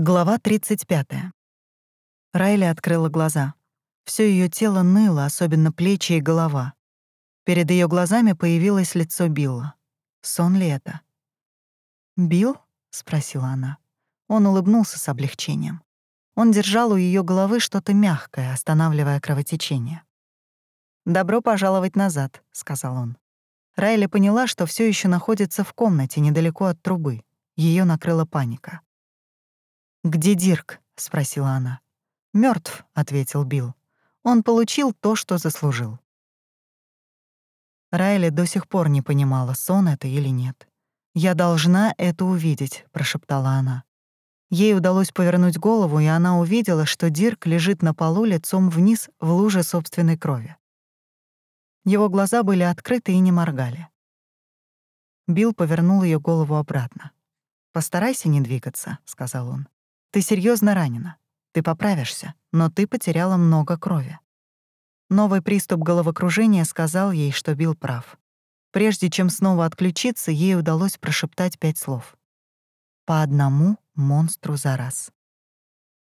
Глава 35. Райли открыла глаза. Все ее тело ныло, особенно плечи и голова. Перед ее глазами появилось лицо Билла. Сон ли это? «Билл?» — спросила она. Он улыбнулся с облегчением. Он держал у ее головы что-то мягкое, останавливая кровотечение. «Добро пожаловать назад», — сказал он. Райли поняла, что все еще находится в комнате недалеко от трубы. Ее накрыла паника. «Где Дирк?» — спросила она. Мертв, ответил Билл. «Он получил то, что заслужил». Райли до сих пор не понимала, сон это или нет. «Я должна это увидеть», — прошептала она. Ей удалось повернуть голову, и она увидела, что Дирк лежит на полу лицом вниз в луже собственной крови. Его глаза были открыты и не моргали. Билл повернул ее голову обратно. «Постарайся не двигаться», — сказал он. Ты серьезно ранена. Ты поправишься, но ты потеряла много крови. Новый приступ головокружения сказал ей, что Билл прав. Прежде чем снова отключиться, ей удалось прошептать пять слов. По одному монстру за раз.